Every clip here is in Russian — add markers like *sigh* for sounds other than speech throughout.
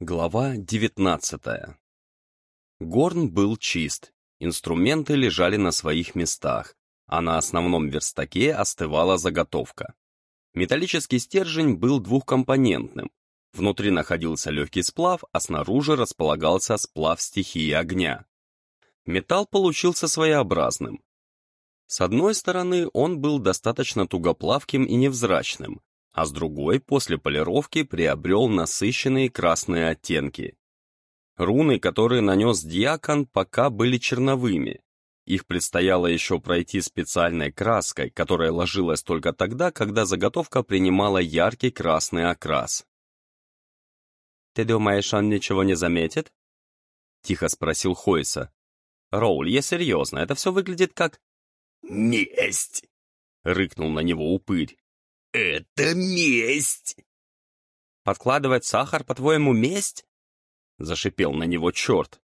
Глава девятнадцатая. Горн был чист, инструменты лежали на своих местах, а на основном верстаке остывала заготовка. Металлический стержень был двухкомпонентным. Внутри находился легкий сплав, а снаружи располагался сплав стихии огня. Металл получился своеобразным. С одной стороны, он был достаточно тугоплавким и невзрачным, а с другой после полировки приобрел насыщенные красные оттенки. Руны, которые нанес диакон, пока были черновыми. Их предстояло еще пройти специальной краской, которая ложилась только тогда, когда заготовка принимала яркий красный окрас. «Ты думаешь, он ничего не заметит?» — тихо спросил Хойса. «Роуль, я серьезно, это все выглядит как...» «Месть!» — рыкнул на него упырь. «Это месть!» «Подкладывать сахар, по-твоему, месть?» — зашипел на него черт.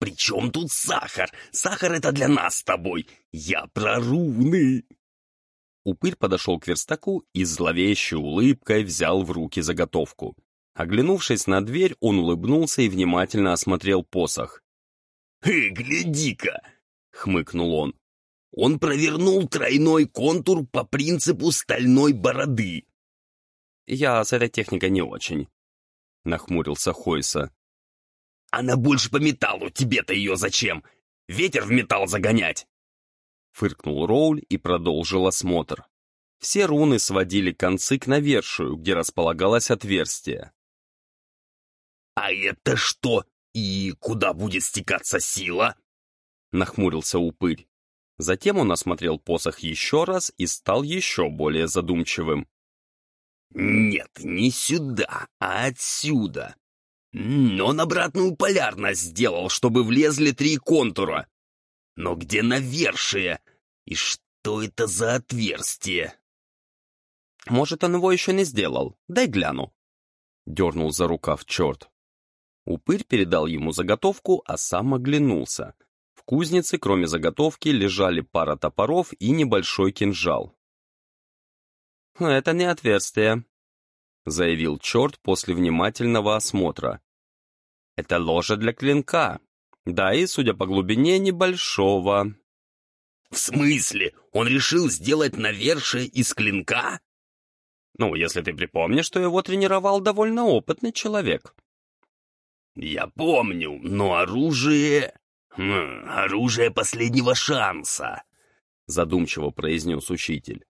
«При чем тут сахар? Сахар — это для нас с тобой. Я про руны!» Упырь подошел к верстаку и зловещей улыбкой взял в руки заготовку. Оглянувшись на дверь, он улыбнулся и внимательно осмотрел посох. «Эй, гляди-ка!» — хмыкнул он. Он провернул тройной контур по принципу стальной бороды. «Я с этой техникой не очень», — нахмурился Хойса. «Она больше по металлу, тебе-то ее зачем? Ветер в металл загонять!» Фыркнул Роуль и продолжил осмотр. Все руны сводили концы к навершию, где располагалось отверстие. «А это что? И куда будет стекаться сила?» Нахмурился упырь. Затем он осмотрел посох еще раз и стал еще более задумчивым. «Нет, не сюда, а отсюда. Он обратную полярность сделал, чтобы влезли три контура. Но где навершие? И что это за отверстие?» «Может, он его еще не сделал. Дай гляну». Дернул за рукав черт. Упырь передал ему заготовку, а сам оглянулся кузнице, кроме заготовки, лежали пара топоров и небольшой кинжал. «Это не отверстие», — заявил черт после внимательного осмотра. «Это ложа для клинка, да и, судя по глубине, небольшого». «В смысле? Он решил сделать навершие из клинка?» «Ну, если ты припомнишь, что его тренировал довольно опытный человек». «Я помню, но оружие...» «Хм, оружие последнего шанса», — задумчиво произнес учитель.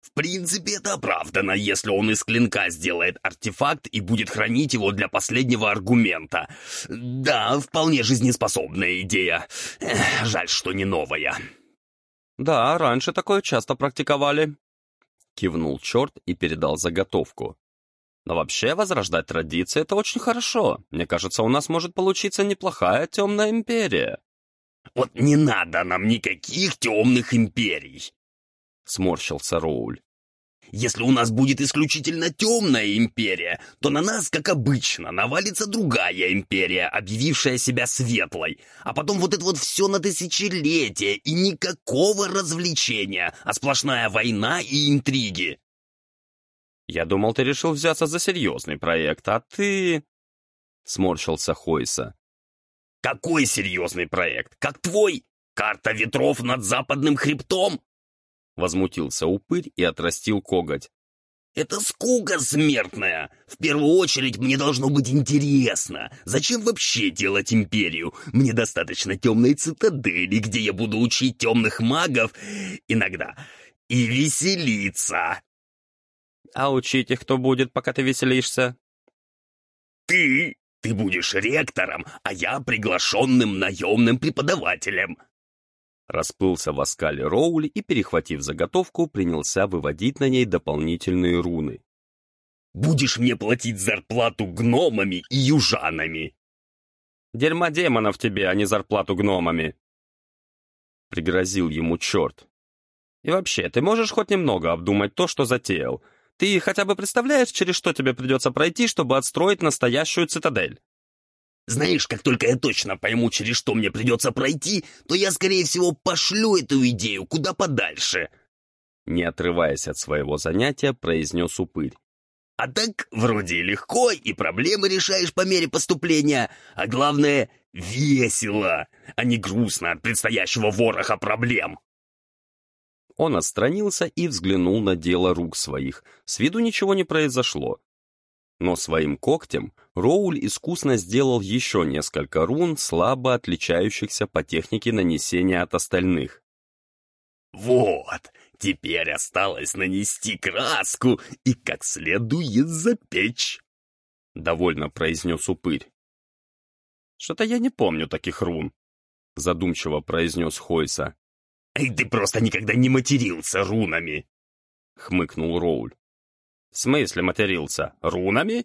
«В принципе, это оправдано, если он из клинка сделает артефакт и будет хранить его для последнего аргумента. Да, вполне жизнеспособная идея. Эх, жаль, что не новая». «Да, раньше такое часто практиковали», — кивнул черт и передал заготовку. Но вообще возрождать традиции — это очень хорошо. Мне кажется, у нас может получиться неплохая темная империя. «Вот не надо нам никаких темных империй!» — сморщился Роуль. «Если у нас будет исключительно темная империя, то на нас, как обычно, навалится другая империя, объявившая себя светлой, а потом вот это вот все на тысячелетия и никакого развлечения, а сплошная война и интриги. «Я думал, ты решил взяться за серьезный проект, а ты...» Сморщился Хойса. «Какой серьезный проект? Как твой? Карта ветров над западным хребтом?» Возмутился упырь и отрастил коготь. «Это скука смертная! В первую очередь мне должно быть интересно. Зачем вообще делать империю? Мне достаточно темной цитадели, где я буду учить темных магов иногда и веселиться!» А учить их кто будет, пока ты веселишься? Ты! Ты будешь ректором, а я приглашенным наемным преподавателем. Расплылся в оскале Роули и, перехватив заготовку, принялся выводить на ней дополнительные руны. «Будешь мне платить зарплату гномами и южанами!» «Дерьма демонов тебе, а не зарплату гномами!» Пригрозил ему черт. «И вообще, ты можешь хоть немного обдумать то, что затеял?» Ты хотя бы представляешь, через что тебе придется пройти, чтобы отстроить настоящую цитадель? Знаешь, как только я точно пойму, через что мне придется пройти, то я, скорее всего, пошлю эту идею куда подальше. Не отрываясь от своего занятия, произнес упырь. А так вроде легко, и проблемы решаешь по мере поступления, а главное — весело, а не грустно от предстоящего вороха проблем. Он отстранился и взглянул на дело рук своих. С виду ничего не произошло. Но своим когтем Роуль искусно сделал еще несколько рун, слабо отличающихся по технике нанесения от остальных. «Вот, теперь осталось нанести краску и как следует запечь», — довольно произнес упырь. «Что-то я не помню таких рун», — задумчиво произнес Хойса. «Эй, ты просто никогда не матерился рунами!» — хмыкнул Роуль. «В смысле матерился? Рунами?»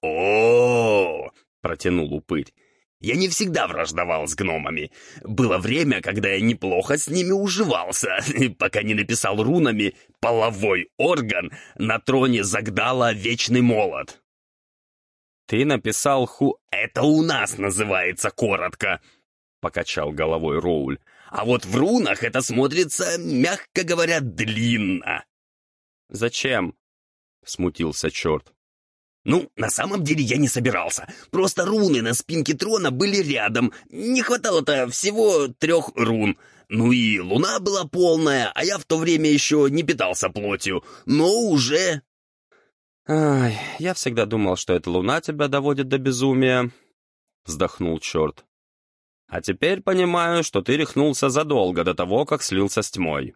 о, -о, -о протянул упырь. «Я не всегда враждовал с гномами. Было время, когда я неплохо с ними уживался, *laughs* пока не написал рунами «половой орган» на троне Загдала «Вечный молот». «Ты написал ху...» «Это у нас называется коротко», — покачал головой Роуль. «А вот в рунах это смотрится, мягко говоря, длинно». «Зачем?» — смутился черт. «Ну, на самом деле я не собирался. Просто руны на спинке трона были рядом. Не хватало-то всего трех рун. Ну и луна была полная, а я в то время еще не питался плотью. Но уже...» «Ай, я всегда думал, что эта луна тебя доводит до безумия», — вздохнул черт. «А теперь понимаю, что ты рехнулся задолго до того, как слился с тьмой».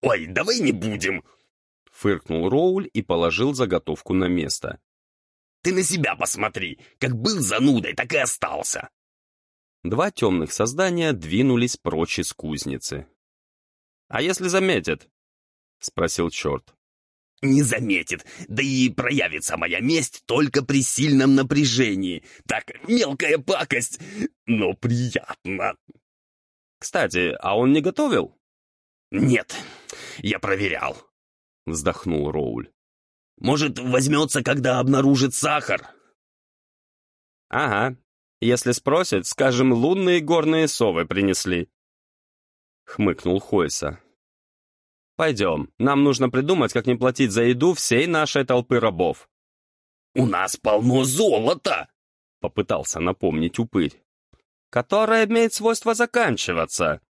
«Ой, давай не будем!» — фыркнул Роуль и положил заготовку на место. «Ты на себя посмотри! Как был занудой, так и остался!» Два темных создания двинулись прочь из кузницы. «А если заметят?» — спросил черт. Не заметит, да и проявится моя месть только при сильном напряжении. Так, мелкая пакость, но приятно. Кстати, а он не готовил? Нет, я проверял. Вздохнул Роуль. Может, возьмется, когда обнаружит сахар? Ага, если спросят, скажем, лунные горные совы принесли. Хмыкнул Хойса. Пойдем, нам нужно придумать, как не платить за еду всей нашей толпы рабов. «У нас полно золота!» — попытался напомнить упырь. «Которое имеет свойство заканчиваться».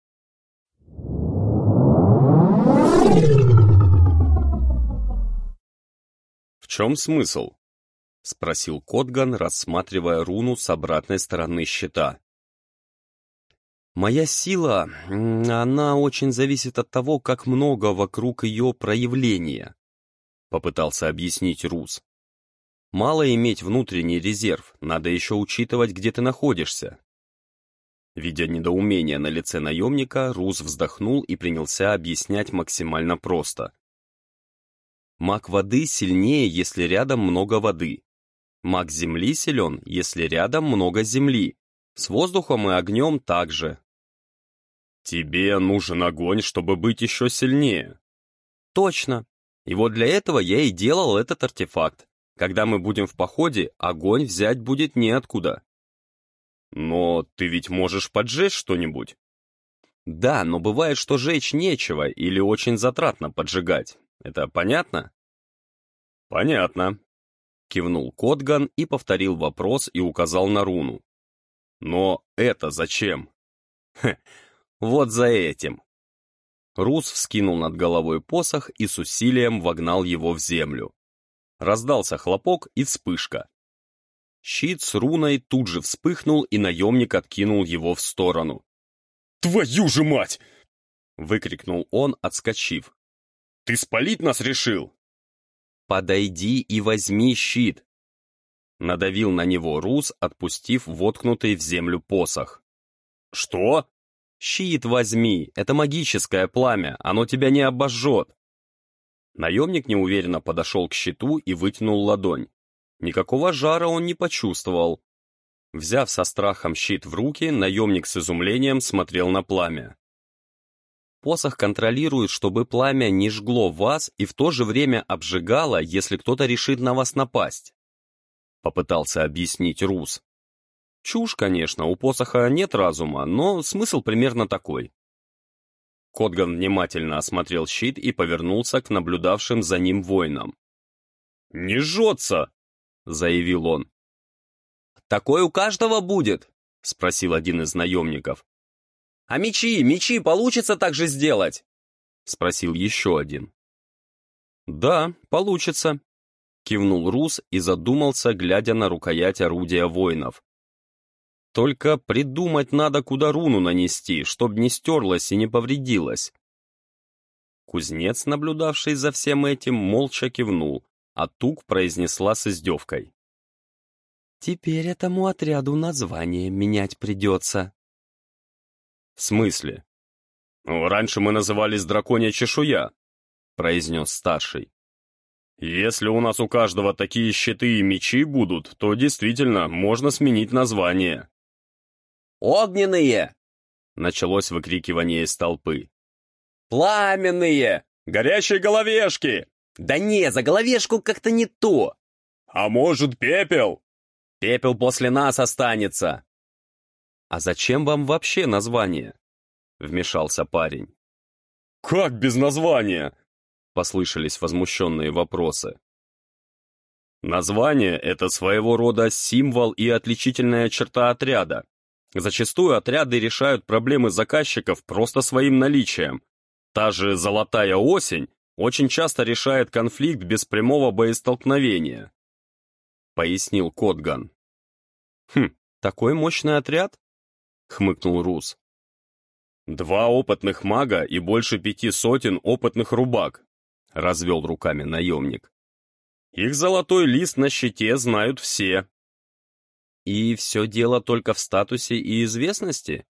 «В чем смысл?» — спросил Котган, рассматривая руну с обратной стороны щита. Моя сила, она очень зависит от того, как много вокруг ее проявления, попытался объяснить Рус. Мало иметь внутренний резерв, надо еще учитывать, где ты находишься. Видя недоумение на лице наемника, Рус вздохнул и принялся объяснять максимально просто. Маг воды сильнее, если рядом много воды. Маг земли силен, если рядом много земли. С воздухом и огнем также. Тебе нужен огонь, чтобы быть еще сильнее. Точно. И вот для этого я и делал этот артефакт. Когда мы будем в походе, огонь взять будет неоткуда. Но ты ведь можешь поджечь что-нибудь. Да, но бывает, что жечь нечего или очень затратно поджигать. Это понятно? Понятно. Кивнул Котган и повторил вопрос и указал на руну. Но это зачем? Хе, вот за этим. Рус вскинул над головой посох и с усилием вогнал его в землю. Раздался хлопок и вспышка. Щит с руной тут же вспыхнул, и наемник откинул его в сторону. «Твою же мать!» — выкрикнул он, отскочив. «Ты спалить нас решил?» «Подойди и возьми щит!» Надавил на него Рус, отпустив воткнутый в землю посох. «Что?» «Щит возьми, это магическое пламя, оно тебя не обожжет». Наемник неуверенно подошел к щиту и вытянул ладонь. Никакого жара он не почувствовал. Взяв со страхом щит в руки, наемник с изумлением смотрел на пламя. Посох контролирует, чтобы пламя не жгло вас и в то же время обжигало, если кто-то решит на вас напасть. Попытался объяснить Рус. Чушь, конечно, у посоха нет разума, но смысл примерно такой. Котган внимательно осмотрел щит и повернулся к наблюдавшим за ним воинам. «Не жжется!» — заявил он. «Такой у каждого будет?» — спросил один из наемников. «А мечи, мечи получится так же сделать?» — спросил еще один. «Да, получится», — кивнул Рус и задумался, глядя на рукоять орудия воинов. «Только придумать надо, куда руну нанести, чтоб не стерлась и не повредилась». Кузнец, наблюдавший за всем этим, молча кивнул, а Тук произнесла с издевкой. «Теперь этому отряду название менять придется». «В смысле?» «Ну, «Раньше мы назывались драконья чешуя», — произнес старший. «Если у нас у каждого такие щиты и мечи будут, то действительно можно сменить название». «Огненные!» — началось выкрикивание из толпы. «Пламенные! Горящие головешки!» «Да не, за головешку как-то не то!» «А может, пепел?» «Пепел после нас останется!» «А зачем вам вообще название?» — вмешался парень. «Как без названия?» — послышались возмущенные вопросы. Название — это своего рода символ и отличительная черта отряда. Зачастую отряды решают проблемы заказчиков просто своим наличием. Та же «Золотая осень» очень часто решает конфликт без прямого боестолкновения. Пояснил Котган. «Хм, такой мощный отряд?» — хмыкнул Рус. «Два опытных мага и больше пяти сотен опытных рубак», — развел руками наемник. «Их золотой лист на щите знают все». «И все дело только в статусе и известности?»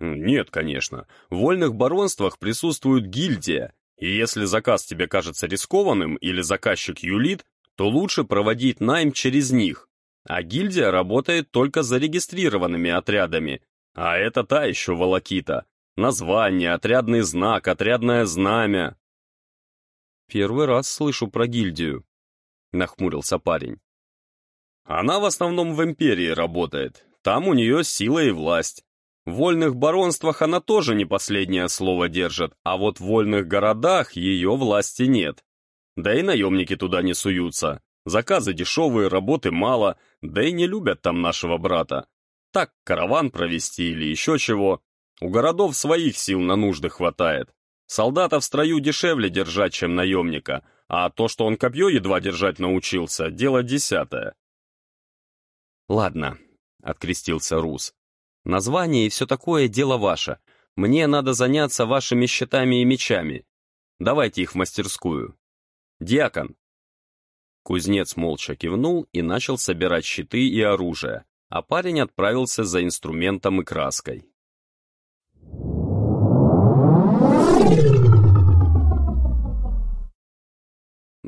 «Нет, конечно. В вольных баронствах присутствует гильдия, и если заказ тебе кажется рискованным или заказчик юлит, то лучше проводить найм через них. А гильдия работает только зарегистрированными отрядами, а это та еще волокита. Название, отрядный знак, отрядное знамя. «Первый раз слышу про гильдию», — нахмурился парень. «Она в основном в Империи работает. Там у нее сила и власть. В вольных баронствах она тоже не последнее слово держит, а вот в вольных городах ее власти нет. Да и наемники туда не суются. Заказы дешевые, работы мало, да и не любят там нашего брата. Так, караван провести или еще чего. У городов своих сил на нужды хватает. Солдата в строю дешевле держать, чем наемника, а то, что он копье едва держать научился, дело десятое. «Ладно», — открестился Рус. «Название и все такое дело ваше. Мне надо заняться вашими щитами и мечами. Давайте их в мастерскую. Диакон». Кузнец молча кивнул и начал собирать щиты и оружие, а парень отправился за инструментом и краской.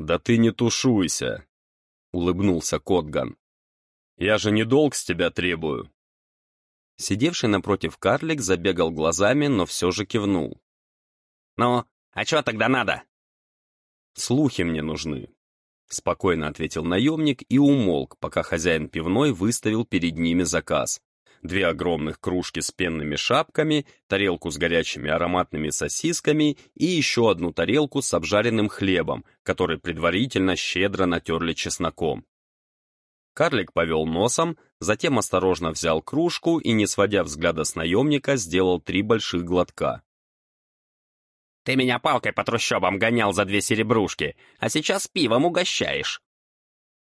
«Да ты не тушуйся!» — улыбнулся Котган. «Я же не долг с тебя требую!» Сидевший напротив карлик забегал глазами, но все же кивнул. «Ну, а что тогда надо?» «Слухи мне нужны», — спокойно ответил наемник и умолк, пока хозяин пивной выставил перед ними заказ две огромных кружки с пенными шапками, тарелку с горячими ароматными сосисками и еще одну тарелку с обжаренным хлебом, который предварительно щедро натерли чесноком. Карлик повел носом, затем осторожно взял кружку и, не сводя взгляда с наемника, сделал три больших глотка. «Ты меня палкой по трущобам гонял за две серебрушки, а сейчас пивом угощаешь!»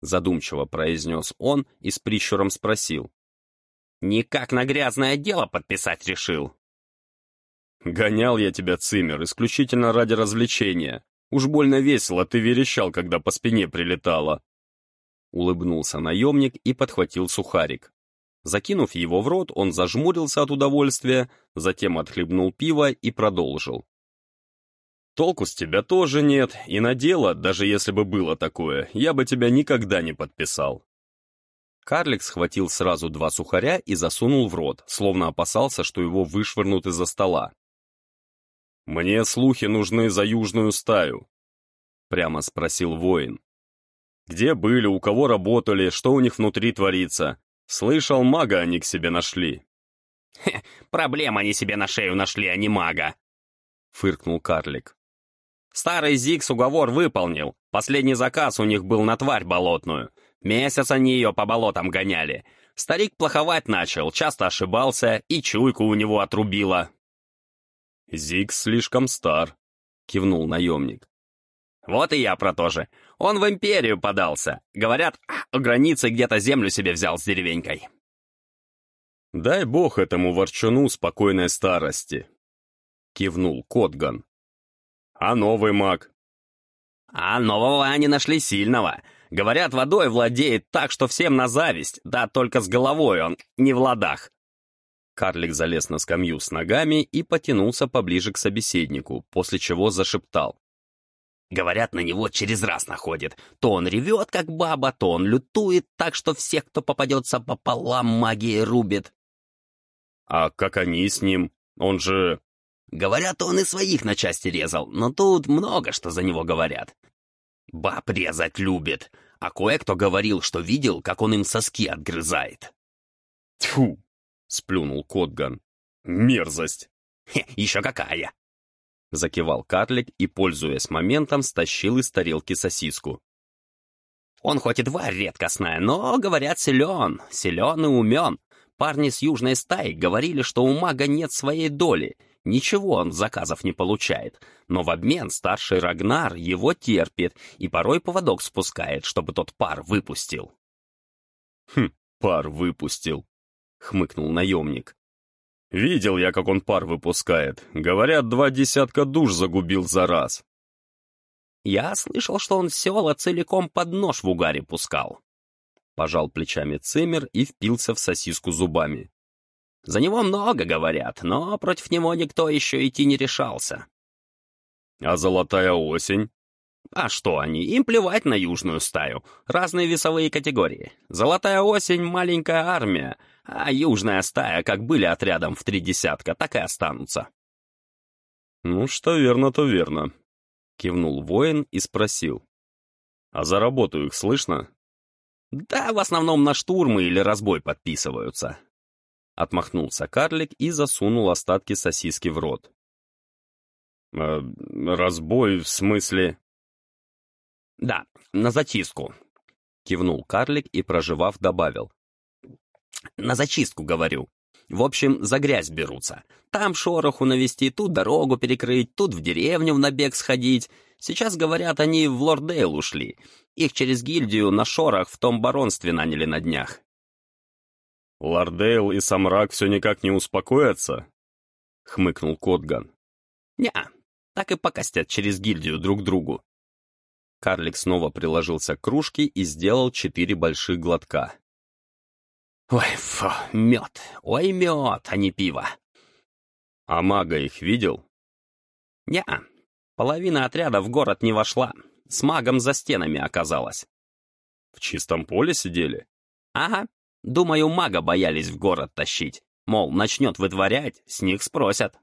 Задумчиво произнес он и с прищуром спросил. Никак на грязное дело подписать решил. Гонял я тебя, Цимер, исключительно ради развлечения. Уж больно весело ты верещал, когда по спине прилетало. Улыбнулся наемник и подхватил сухарик. Закинув его в рот, он зажмурился от удовольствия, затем отхлебнул пиво и продолжил. «Толку с тебя тоже нет, и на дело, даже если бы было такое, я бы тебя никогда не подписал. Карлик схватил сразу два сухаря и засунул в рот, словно опасался, что его вышвырнут из-за стола. «Мне слухи нужны за южную стаю», — прямо спросил воин. «Где были, у кого работали, что у них внутри творится? Слышал, мага они к себе нашли». «Хе, проблем они себе на шею нашли, а не мага», — фыркнул карлик. «Старый Зикс уговор выполнил, Последний заказ у них был на тварь болотную. Месяц они ее по болотам гоняли. Старик плоховать начал, часто ошибался, и чуйку у него отрубило. «Зиг слишком стар», — кивнул наемник. «Вот и я про то же. Он в империю подался. Говорят, у границы где-то землю себе взял с деревенькой». «Дай бог этому ворчуну спокойной старости», — кивнул Котган. «А новый маг?» «А нового они нашли сильного. Говорят, водой владеет так, что всем на зависть, да только с головой он не в ладах». Карлик залез на скамью с ногами и потянулся поближе к собеседнику, после чего зашептал. Говорят, на него через раз находит. То он ревет, как баба, то он лютует так, что всех, кто попадется пополам, магией рубит. А как они с ним? Он же... Говорят, он и своих на части резал, но тут много что за него говорят. Баб резать любит, а кое-кто говорил, что видел, как он им соски отгрызает. Тьфу! сплюнул Котган. Мерзость! Хе, еще какая! Закивал карлик и, пользуясь моментом, стащил из тарелки сосиску. Он хоть и тварь редкостная, но, говорят, силен, силен и умен. Парни с южной стаи говорили, что у мага нет своей доли. Ничего он заказов не получает. Но в обмен старший Рагнар его терпит и порой поводок спускает, чтобы тот пар выпустил. «Хм, пар выпустил», — хмыкнул наемник. «Видел я, как он пар выпускает. Говорят, два десятка душ загубил за раз». «Я слышал, что он села целиком под нож в угаре пускал», Пожал плечами Циммер и впился в сосиску зубами. За него много говорят, но против него никто еще идти не решался. А золотая осень? А что они? Им плевать на южную стаю. Разные весовые категории. Золотая осень — маленькая армия, а южная стая, как были отрядом в три десятка, так и останутся. Ну, что верно, то верно. Кивнул воин и спросил. А за работу их слышно? Да, в основном на штурмы или разбой подписываются. Отмахнулся карлик и засунул остатки сосиски в рот. «Э, «Разбой в смысле?» «Да, на зачистку», — кивнул карлик и, проживав, добавил. «На зачистку, говорю. В общем, за грязь берутся. Там шороху навести, тут дорогу перекрыть, тут в деревню в набег сходить. Сейчас, говорят, они в Лордейл ушли. Их через гильдию на шорах в том баронстве наняли на днях. «Лордейл и Самрак все никак не успокоятся?» — хмыкнул Котган. «Не, так и покостят через гильдию друг другу». Карлик снова приложился к кружке и сделал четыре больших глотка. «Ой, фу, мед, ой, мед, а не пиво». «А мага их видел?» «Не, половина отряда в город не вошла, с магом за стенами оказалась». «В чистом поле сидели?» «Ага, Думаю, мага боялись в город тащить. Мол, начнет вытворять, с них спросят.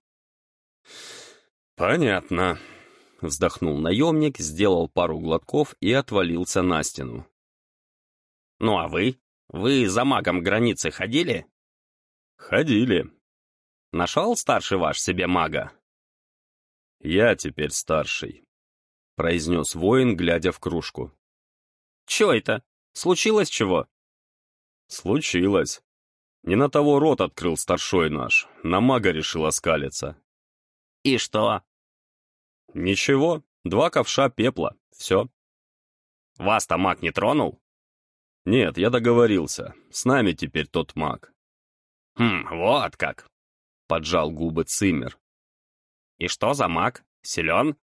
«Понятно», — вздохнул наемник, сделал пару глотков и отвалился на стену. «Ну а вы? Вы за магом границы ходили?» «Ходили». «Нашел старший ваш себе мага?» «Я теперь старший», — произнес воин, глядя в кружку. «Чё это? Случилось чего?» «Случилось. Не на того рот открыл старшой наш, на мага решил оскалиться». «И что?» «Ничего, два ковша пепла, все». «Вас-то маг не тронул?» «Нет, я договорился, с нами теперь тот маг». «Хм, вот как!» — поджал губы Цимер. «И что за маг? Силен?»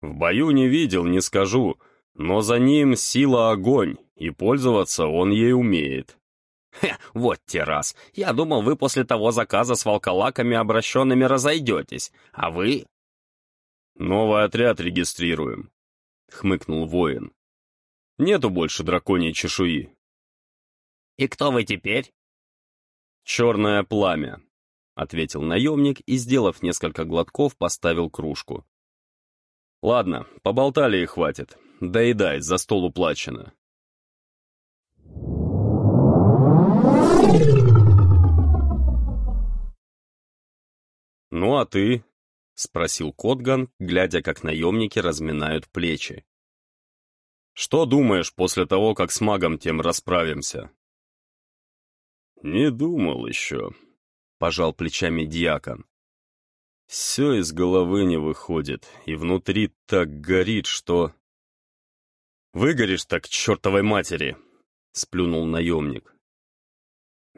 «В бою не видел, не скажу, но за ним сила огонь, и пользоваться он ей умеет. Хе, вот те раз. Я думал, вы после того заказа с волколаками обращенными разойдетесь, а вы... Новый отряд регистрируем, хмыкнул воин. Нету больше драконьей чешуи. И кто вы теперь? Черное пламя, ответил наемник и, сделав несколько глотков, поставил кружку. Ладно, поболтали и хватит. Доедай, за стол уплачено. «Ну а ты?» — спросил Котган, глядя, как наемники разминают плечи. Что думаешь после того, как с магом тем расправимся?» «Не думал еще», — пожал плечами дьякон. «Все из головы не выходит, и внутри так горит, что...» «Выгоришь так к чертовой матери!» — сплюнул наемник.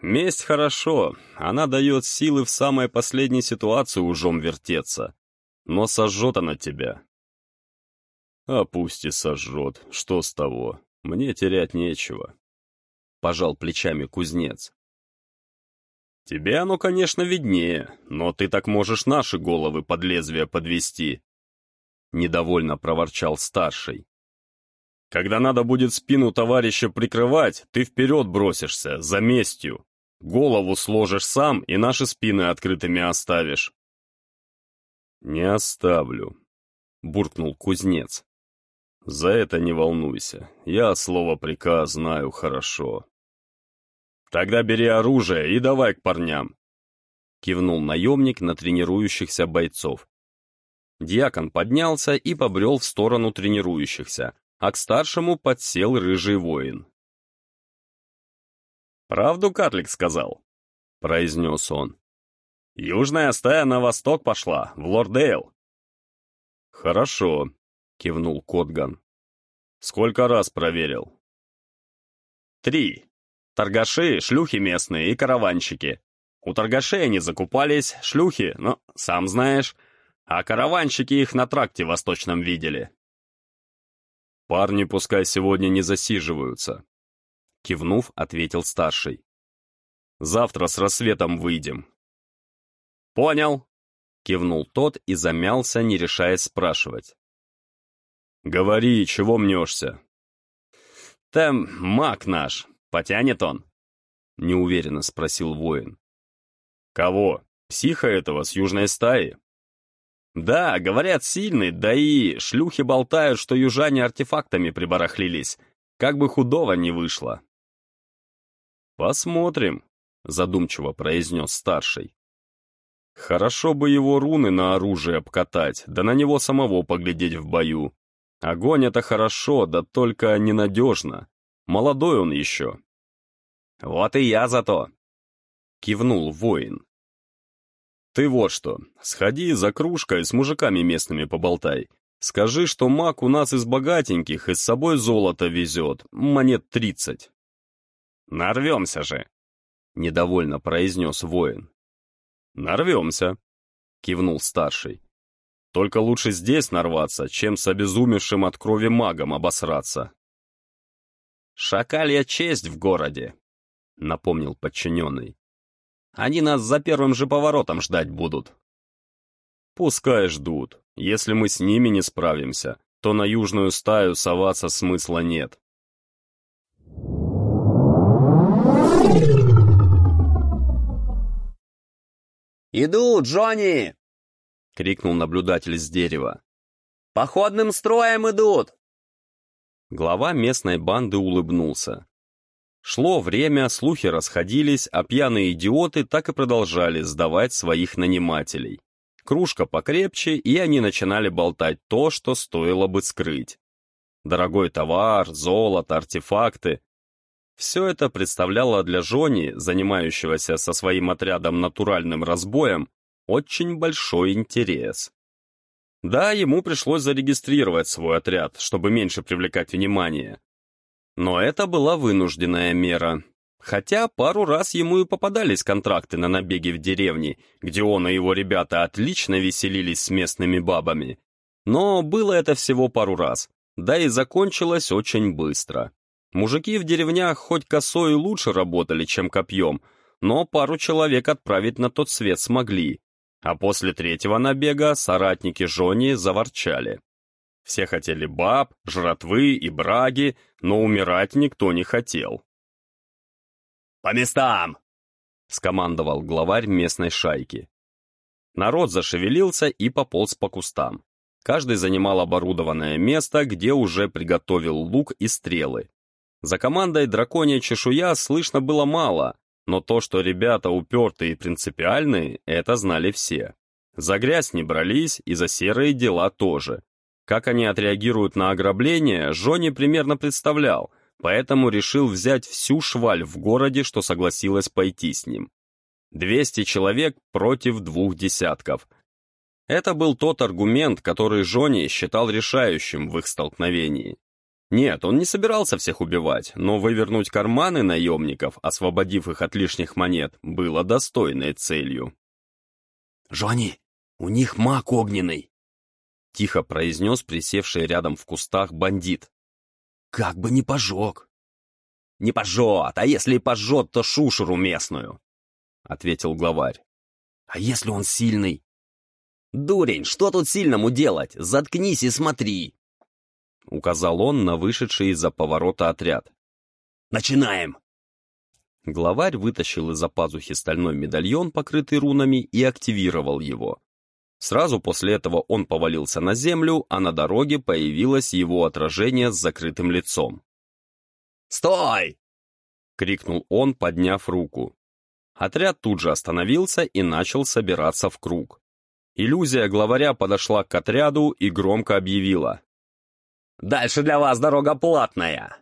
«Месть хорошо, она дает силы в самой последней ситуации ужом вертеться, но сожжет она тебя». «А пусть и сожжет, что с того, мне терять нечего», — пожал плечами кузнец. «Тебе оно, конечно, виднее, но ты так можешь наши головы под лезвие подвести», — недовольно проворчал старший. Когда надо будет спину товарища прикрывать, ты вперед бросишься, за местью. Голову сложишь сам и наши спины открытыми оставишь. «Не оставлю», — буркнул кузнец. «За это не волнуйся, я слово приказ знаю хорошо». «Тогда бери оружие и давай к парням», — кивнул наемник на тренирующихся бойцов. Дьякон поднялся и побрел в сторону тренирующихся, а к старшему подсел рыжий воин. «Правду Катлик сказал», — произнес он. «Южная стая на восток пошла, в Лордейл». «Хорошо», — кивнул Котган. «Сколько раз проверил?» «Три. Торгаши, шлюхи местные и караванщики. У торгашей они закупались, шлюхи, ну, сам знаешь, а караванщики их на тракте восточном видели. «Парни пускай сегодня не засиживаются», — кивнув, ответил старший. «Завтра с рассветом выйдем». «Понял», — кивнул тот и замялся, не решаясь спрашивать. «Говори, чего мнешься?» «Там маг наш, потянет он?» — неуверенно спросил воин. «Кого? Психа этого с южной стаи?» Да, говорят, сильный, да и шлюхи болтают, что южане артефактами прибарахлились. Как бы худого не вышло. «Посмотрим», — задумчиво произнес старший. «Хорошо бы его руны на оружие обкатать, да на него самого поглядеть в бою. Огонь — это хорошо, да только ненадежно. Молодой он еще». «Вот и я зато», — кивнул воин. Ты вот что, сходи за кружкой с мужиками местными поболтай. Скажи, что маг у нас из богатеньких и с собой золото везет, монет тридцать. Нарвемся же, недовольно произнес воин. Нарвемся, кивнул старший. Только лучше здесь нарваться, чем с обезумевшим от крови магом обосраться. «Шакалья честь в городе», — напомнил подчиненный. Они нас за первым же поворотом ждать будут. Пускай ждут. Если мы с ними не справимся, то на южную стаю соваться смысла нет. «Иду, Джонни!» — крикнул наблюдатель с дерева. «Походным строем идут!» Глава местной банды улыбнулся. Шло время, слухи расходились, а пьяные идиоты так и продолжали сдавать своих нанимателей. Кружка покрепче, и они начинали болтать то, что стоило бы скрыть. Дорогой товар, золото, артефакты. Все это представляло для Жони, занимающегося со своим отрядом натуральным разбоем, очень большой интерес. Да, ему пришлось зарегистрировать свой отряд, чтобы меньше привлекать внимание, но это была вынужденная мера. Хотя пару раз ему и попадались контракты на набеги в деревне, где он и его ребята отлично веселились с местными бабами. Но было это всего пару раз, да и закончилось очень быстро. Мужики в деревнях хоть косой лучше работали, чем копьем, но пару человек отправить на тот свет смогли. А после третьего набега соратники Жони заворчали. Все хотели баб, жратвы и браги, но умирать никто не хотел. «По местам!» — скомандовал главарь местной шайки. Народ зашевелился и пополз по кустам. Каждый занимал оборудованное место, где уже приготовил лук и стрелы. За командой драконья чешуя слышно было мало, но то, что ребята упертые и принципиальные, это знали все. За грязь не брались и за серые дела тоже. Как они отреагируют на ограбление, Жони примерно представлял, поэтому решил взять всю шваль в городе, что согласилась пойти с ним. 200 человек против двух десятков. Это был тот аргумент, который Жони считал решающим в их столкновении. Нет, он не собирался всех убивать, но вывернуть карманы наемников, освободив их от лишних монет, было достойной целью. «Жони, у них маг огненный!» Тихо произнес присевший рядом в кустах бандит. «Как бы не пожег!» «Не пожжет, а если и пожжет, то шушеру местную!» Ответил главарь. «А если он сильный?» «Дурень, что тут сильному делать? Заткнись и смотри!» Указал он на вышедший из-за поворота отряд. «Начинаем!» Главарь вытащил из-за пазухи стальной медальон, покрытый рунами, и активировал его. Сразу после этого он повалился на землю, а на дороге появилось его отражение с закрытым лицом. «Стой!» — крикнул он, подняв руку. Отряд тут же остановился и начал собираться в круг. Иллюзия главаря подошла к отряду и громко объявила. «Дальше для вас дорога платная!»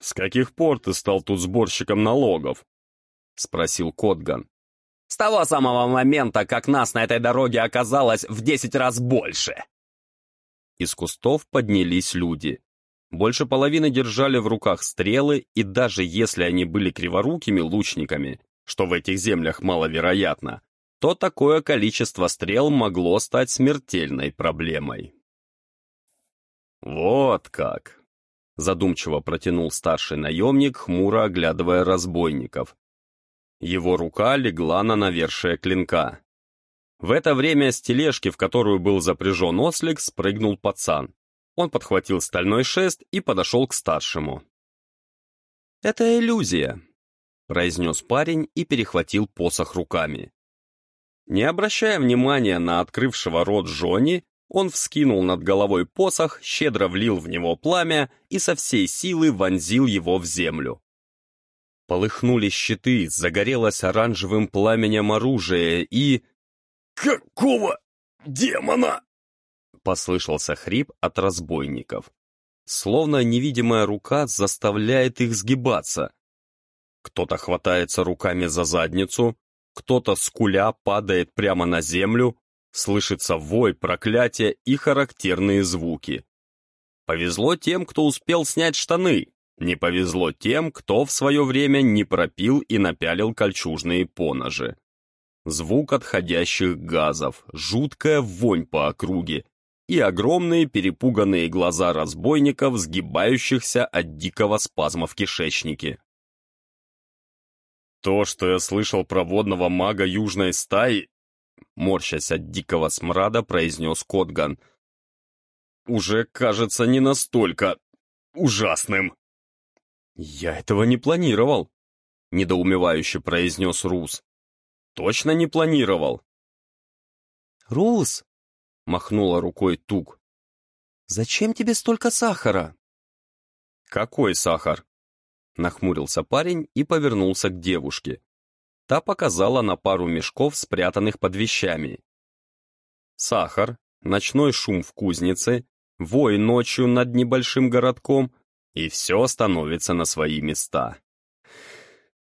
«С каких пор ты стал тут сборщиком налогов?» — спросил Котган. С того самого момента, как нас на этой дороге оказалось в десять раз больше. Из кустов поднялись люди. Больше половины держали в руках стрелы, и даже если они были криворукими лучниками, что в этих землях маловероятно, то такое количество стрел могло стать смертельной проблемой. «Вот как!» — задумчиво протянул старший наемник, хмуро оглядывая разбойников. Его рука легла на навершие клинка. В это время с тележки, в которую был запряжен ослик, спрыгнул пацан. Он подхватил стальной шест и подошел к старшему. «Это иллюзия», — произнес парень и перехватил посох руками. Не обращая внимания на открывшего рот Джонни, он вскинул над головой посох, щедро влил в него пламя и со всей силы вонзил его в землю. Полыхнули щиты, загорелось оранжевым пламенем оружие и... «Какого демона?» Послышался хрип от разбойников. Словно невидимая рука заставляет их сгибаться. Кто-то хватается руками за задницу, кто-то скуля падает прямо на землю, слышится вой, проклятие и характерные звуки. Повезло тем, кто успел снять штаны, не повезло тем, кто в свое время не пропил и напялил кольчужные поножи. Звук отходящих газов, жуткая вонь по округе и огромные перепуганные глаза разбойников, сгибающихся от дикого спазма в кишечнике. То, что я слышал про водного мага южной стаи, морщась от дикого смрада, произнес Котган, уже кажется не настолько ужасным. «Я этого не планировал», — недоумевающе произнес Рус. «Точно не планировал». «Рус!» — махнула рукой Тук. «Зачем тебе столько сахара?» «Какой сахар?» — нахмурился парень и повернулся к девушке. Та показала на пару мешков, спрятанных под вещами. Сахар, ночной шум в кузнице, вой ночью над небольшим городком — и все становится на свои места.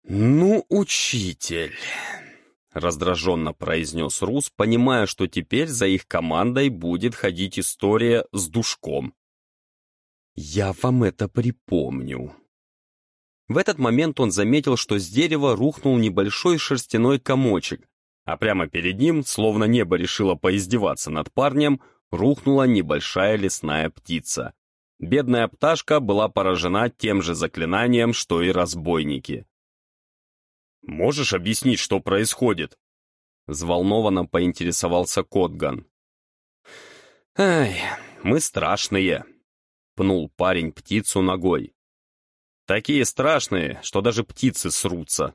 «Ну, учитель!» — раздраженно произнес Рус, понимая, что теперь за их командой будет ходить история с душком. «Я вам это припомню». В этот момент он заметил, что с дерева рухнул небольшой шерстяной комочек, а прямо перед ним, словно небо решило поиздеваться над парнем, рухнула небольшая лесная птица. Бедная пташка была поражена тем же заклинанием, что и разбойники. «Можешь объяснить, что происходит?» Взволнованно поинтересовался Котган. «Ай, мы страшные», — пнул парень птицу ногой. «Такие страшные, что даже птицы срутся».